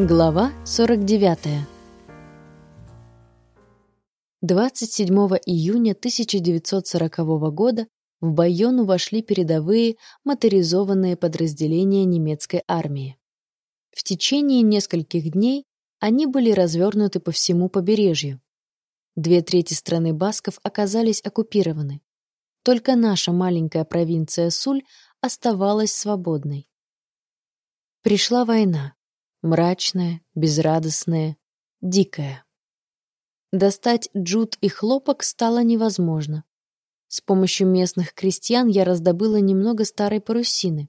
Глава 49. 27 июня 1940 года в Байону вошли передовые моторизованные подразделения немецкой армии. В течение нескольких дней они были развернуты по всему побережью. Две трети страны басков оказались оккупированы. Только наша маленькая провинция Суль оставалась свободной. Пришла война. Мрачная, безрадостная, дикая. Достать джут и хлопок стало невозможно. С помощью местных крестьян я раздобыла немного старой парусины.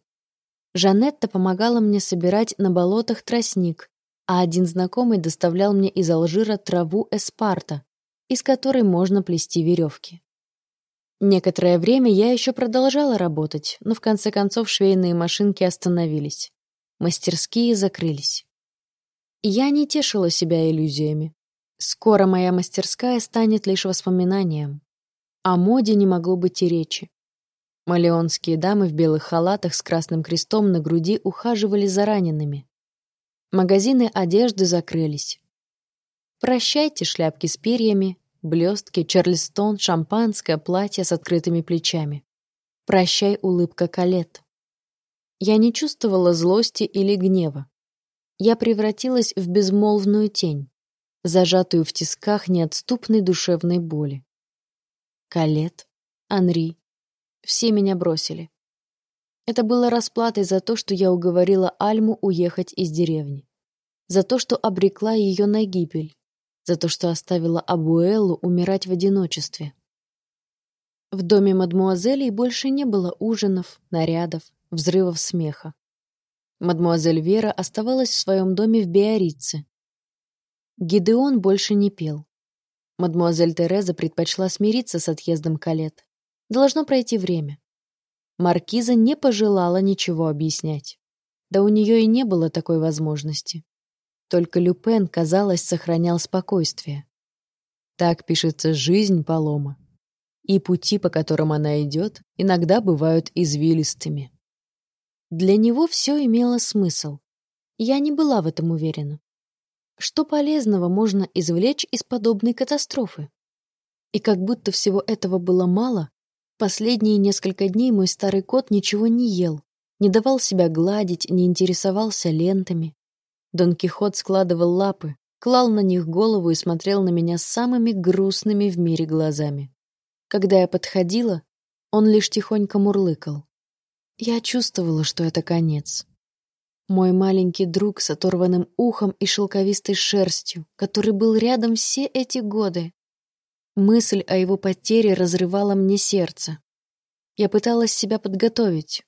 Жанетта помогала мне собирать на болотах тростник, а один знакомый доставлял мне из Алжира траву эспарта, из которой можно плести веревки. Некоторое время я еще продолжала работать, но в конце концов швейные машинки остановились. Мастерские закрылись. Я не тешила себя иллюзиями. Скоро моя мастерская станет лишь воспоминанием. О моде не могло быть и речи. Малеонские дамы в белых халатах с красным крестом на груди ухаживали за ранеными. Магазины одежды закрылись. Прощайте шляпки с перьями, блестки, чарльстон, шампанское, платье с открытыми плечами. Прощай, улыбка Калет. Я не чувствовала злости или гнева. Я превратилась в безмолвную тень, зажатую в тисках неотступной душевной боли. Калет, Анри, все меня бросили. Это было расплатой за то, что я уговорила Альму уехать из деревни. За то, что обрекла ее на гибель. За то, что оставила Абуэлу умирать в одиночестве. В доме мадмуазелей больше не было ужинов, нарядов, взрывов смеха. Мадмуазель Вера оставалась в своем доме в Биорице. Гидеон больше не пел. Мадмуазель Тереза предпочла смириться с отъездом Калет. Должно пройти время. Маркиза не пожелала ничего объяснять. Да у нее и не было такой возможности. Только Люпен, казалось, сохранял спокойствие. Так пишется жизнь Палома. И пути, по которым она идет, иногда бывают извилистыми. Для него все имело смысл. Я не была в этом уверена. Что полезного можно извлечь из подобной катастрофы? И как будто всего этого было мало, последние несколько дней мой старый кот ничего не ел, не давал себя гладить, не интересовался лентами. Дон Кихот складывал лапы, клал на них голову и смотрел на меня самыми грустными в мире глазами. Когда я подходила, он лишь тихонько мурлыкал. Я чувствовала, что это конец. Мой маленький друг с оторванным ухом и шелковистой шерстью, который был рядом все эти годы. Мысль о его потере разрывала мне сердце. Я пыталась себя подготовить,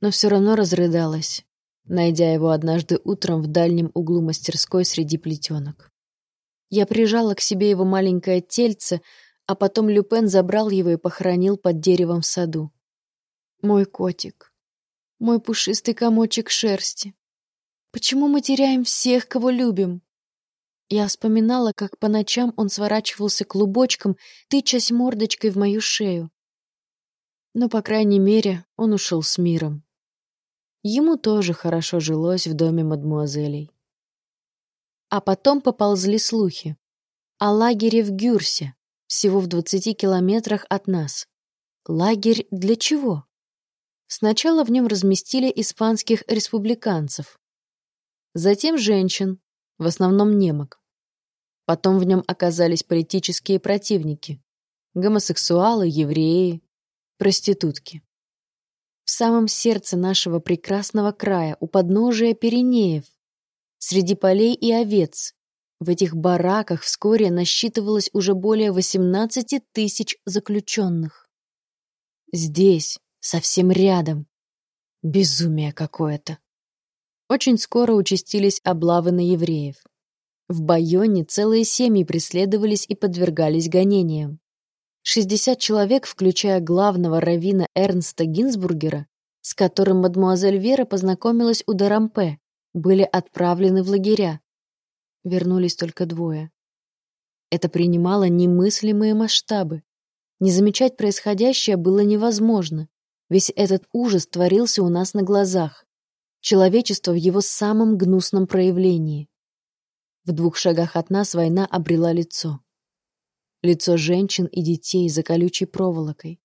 но все равно разрыдалась, найдя его однажды утром в дальнем углу мастерской среди плетенок. Я прижала к себе его маленькое тельце, а потом Люпен забрал его и похоронил под деревом в саду. Мой котик. Мой пушистый комочек шерсти. Почему мы теряем всех, кого любим? Я вспоминала, как по ночам он сворачивался клубочком, тычась мордочкой в мою шею. Но, по крайней мере, он ушел с миром. Ему тоже хорошо жилось в доме мадмуазелей. А потом поползли слухи о лагере в Гюрсе, всего в двадцати километрах от нас. Лагерь для чего? Сначала в нем разместили испанских республиканцев, затем женщин, в основном немок. Потом в нем оказались политические противники, гомосексуалы, евреи, проститутки. В самом сердце нашего прекрасного края, у подножия Пиренеев, среди полей и овец, в этих бараках вскоре насчитывалось уже более 18 тысяч заключенных. Здесь, совсем рядом. Безумие какое-то. Очень скоро участились облавы на евреев. В Байоне целые семьи преследовались и подвергались гонениям. 60 человек, включая главного раввина Эрнста Гинзбургера, с которым мадмуазель Вера познакомилась у Дарампе, были отправлены в лагеря. Вернулись только двое. Это принимало немыслимые масштабы. Не замечать происходящее было невозможно. Весь этот ужас творился у нас на глазах. человечество в его самом гнусном проявлении. В двух шагах от нас война обрела лицо. Лицо женщин и детей за колючей проволокой.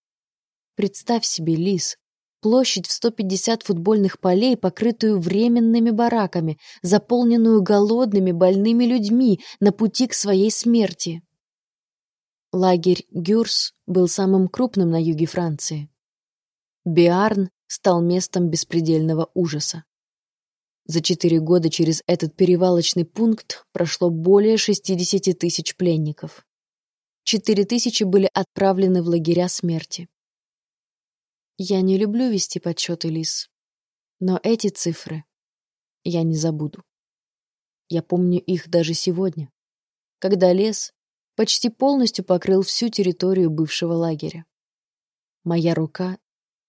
Представь себе, Лис, площадь в 150 футбольных полей, покрытую временными бараками, заполненную голодными, больными людьми на пути к своей смерти. Лагерь Гюрс был самым крупным на юге Франции. Биарн стал местом беспредельного ужаса. За четыре года через этот перевалочный пункт прошло более 60 тысяч пленников. Четыре тысячи были отправлены в лагеря смерти. Я не люблю вести подсчеты, Лис, но эти цифры я не забуду. Я помню их даже сегодня, когда лес почти полностью покрыл всю территорию бывшего лагеря. Моя рука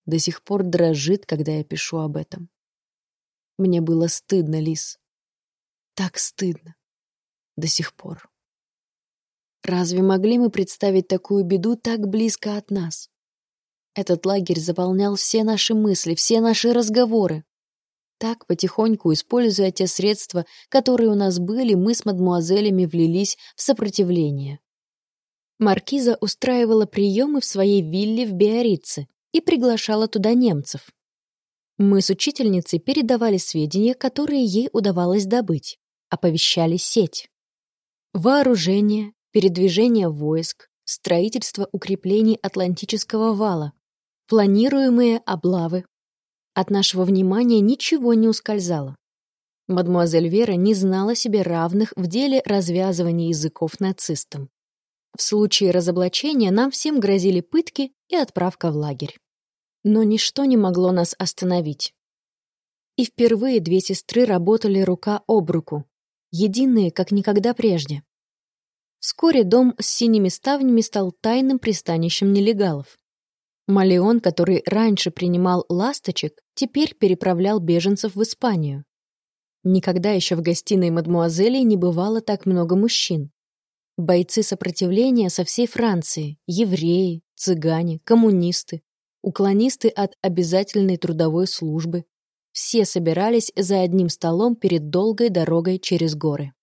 до сих пор дрожит, когда я пишу об этом. Мне было стыдно, Лис. Так стыдно. До сих пор. Разве могли мы представить такую беду так близко от нас? Этот лагерь заполнял все наши мысли, все наши разговоры. Так, потихоньку, используя те средства, которые у нас были, мы с мадмуазелями влились в сопротивление. Маркиза устраивала приемы в своей вилле в Биорице и приглашала туда немцев. Мы с учительницей передавали сведения, которые ей удавалось добыть, оповещали сеть. Вооружение, передвижение войск, строительство укреплений Атлантического вала, планируемые облавы. От нашего внимания ничего не ускользало. Мадмуазель Вера не знала себе равных в деле развязывания языков нацистам. В случае разоблачения нам всем грозили пытки и отправка в лагерь. Но ничто не могло нас остановить. И впервые две сестры работали рука об руку, единые, как никогда прежде. Вскоре дом с синими ставнями стал тайным пристанищем нелегалов. Малеон, который раньше принимал ласточек, теперь переправлял беженцев в Испанию. Никогда еще в гостиной мадмуазели не бывало так много мужчин. Бойцы сопротивления со всей Франции, евреи, цыгане, коммунисты, уклонисты от обязательной трудовой службы. Все собирались за одним столом перед долгой дорогой через горы.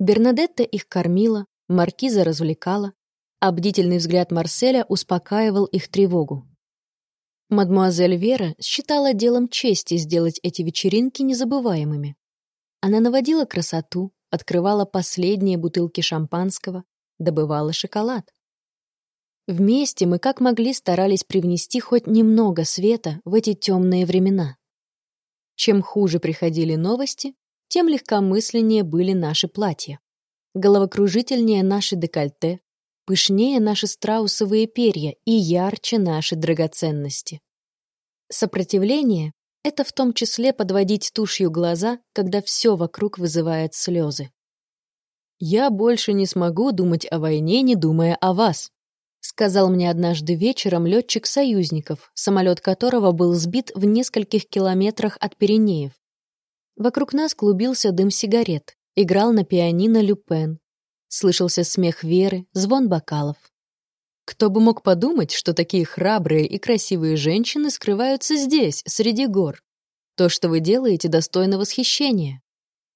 Бернадетта их кормила, маркиза развлекала, а бдительный взгляд Марселя успокаивал их тревогу. Мадмуазель Вера считала делом чести сделать эти вечеринки незабываемыми. Она наводила красоту, открывала последние бутылки шампанского, добывала шоколад. Вместе мы как могли старались привнести хоть немного света в эти темные времена. Чем хуже приходили новости, тем легкомысленнее были наши платья. Головокружительнее наши декольте, пышнее наши страусовые перья и ярче наши драгоценности. Сопротивление — это в том числе подводить тушью глаза, когда все вокруг вызывает слезы. «Я больше не смогу думать о войне, не думая о вас», сказал мне однажды вечером летчик союзников, самолет которого был сбит в нескольких километрах от Пиренеев. Вокруг нас клубился дым сигарет, играл на пианино Люпен. Слышался смех Веры, звон бокалов. Кто бы мог подумать, что такие храбрые и красивые женщины скрываются здесь, среди гор. То, что вы делаете, достойно восхищения.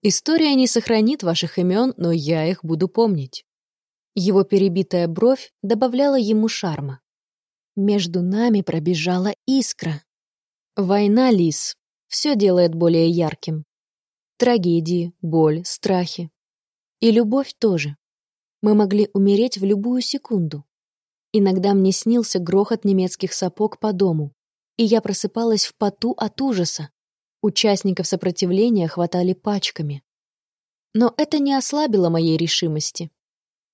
История не сохранит ваших имен, но я их буду помнить. Его перебитая бровь добавляла ему шарма. Между нами пробежала искра. Война, Лис, все делает более ярким. Трагедии, боль, страхи. И любовь тоже. Мы могли умереть в любую секунду. Иногда мне снился грохот немецких сапог по дому, и я просыпалась в поту от ужаса. Участников сопротивления хватали пачками. Но это не ослабило моей решимости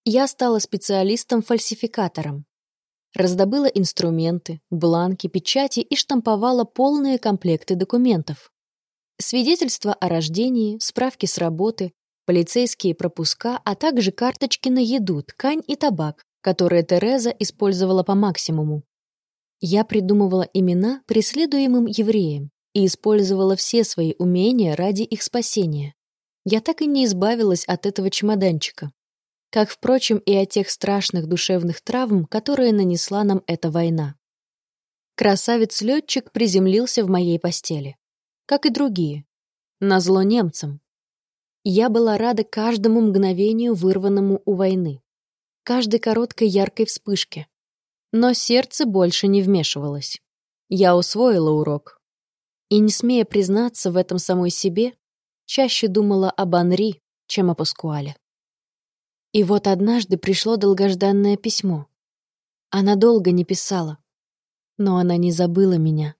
я стала специалистом-фальсификатором. Раздобыла инструменты, бланки, печати и штамповала полные комплекты документов. Свидетельства о рождении, справки с работы, полицейские пропуска, а также карточки на еду, ткань и табак, которые Тереза использовала по максимуму. Я придумывала имена преследуемым евреям и использовала все свои умения ради их спасения. Я так и не избавилась от этого чемоданчика как, впрочем, и от тех страшных душевных травм, которые нанесла нам эта война. Красавец-летчик приземлился в моей постели. как и другие. Назло немцам. Я была рада каждому мгновению, вырванному у войны. Каждой короткой яркой вспышке. Но сердце больше не вмешивалось. Я усвоила урок. И, не смея признаться в этом самой себе, чаще думала об Анри, чем о Паскуале. И вот однажды пришло долгожданное письмо. Она долго не писала, но она не забыла меня.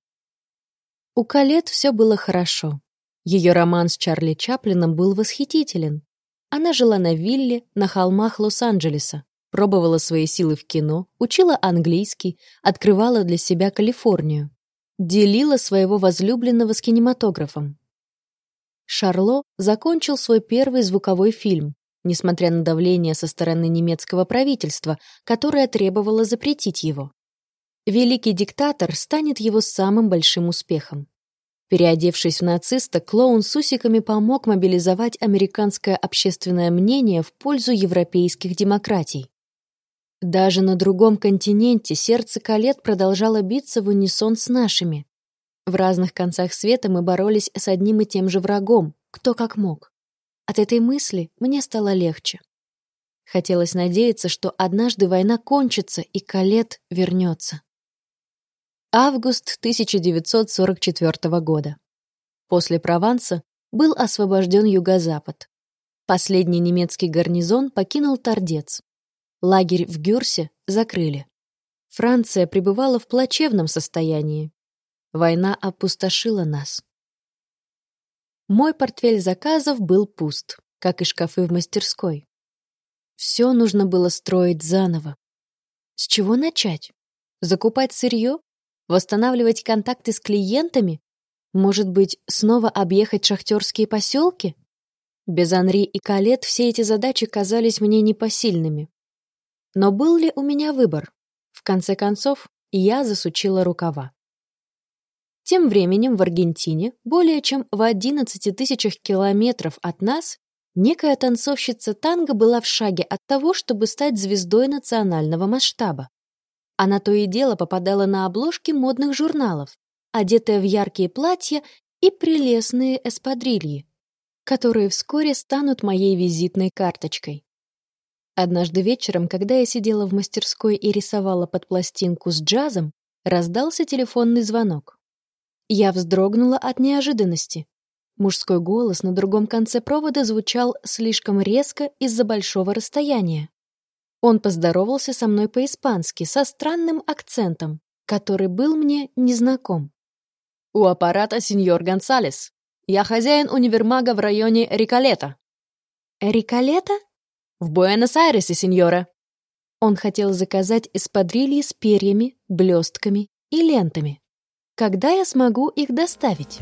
У Калет все было хорошо. Ее роман с Чарли Чаплином был восхитителен. Она жила на вилле на холмах Лос-Анджелеса, пробовала свои силы в кино, учила английский, открывала для себя Калифорнию. Делила своего возлюбленного с кинематографом. Шарло закончил свой первый звуковой фильм, несмотря на давление со стороны немецкого правительства, которое требовало запретить его. Великий диктатор станет его самым большим успехом. Переодевшись в нациста, клоун с усиками помог мобилизовать американское общественное мнение в пользу европейских демократий. Даже на другом континенте сердце Калет продолжало биться в унисон с нашими. В разных концах света мы боролись с одним и тем же врагом, кто как мог. От этой мысли мне стало легче. Хотелось надеяться, что однажды война кончится и Калет вернется. Август 1944 года. После Прованса был освобожден юго-запад. Последний немецкий гарнизон покинул Тордец. Лагерь в Гюрсе закрыли. Франция пребывала в плачевном состоянии. Война опустошила нас. Мой портфель заказов был пуст, как и шкафы в мастерской. Все нужно было строить заново. С чего начать? Закупать сырье? Восстанавливать контакты с клиентами? Может быть, снова объехать шахтерские поселки? Без Анри и Калет все эти задачи казались мне непосильными. Но был ли у меня выбор? В конце концов, я засучила рукава. Тем временем в Аргентине, более чем в 11 тысячах километров от нас, некая танцовщица танго была в шаге от того, чтобы стать звездой национального масштаба. Она то и дело попадала на обложки модных журналов, одетая в яркие платья и прелестные эспадрильи, которые вскоре станут моей визитной карточкой. Однажды вечером, когда я сидела в мастерской и рисовала под пластинку с джазом, раздался телефонный звонок. Я вздрогнула от неожиданности. Мужской голос на другом конце провода звучал слишком резко из-за большого расстояния. Он поздоровался со мной по-испански, со странным акцентом, который был мне незнаком. «У аппарата сеньор Гонсалес. Я хозяин универмага в районе Риколета». «Риколета?» «В Буэнос-Айресе, сеньора». Он хотел заказать эспадрильи с перьями, блестками и лентами. Когда я смогу их доставить?»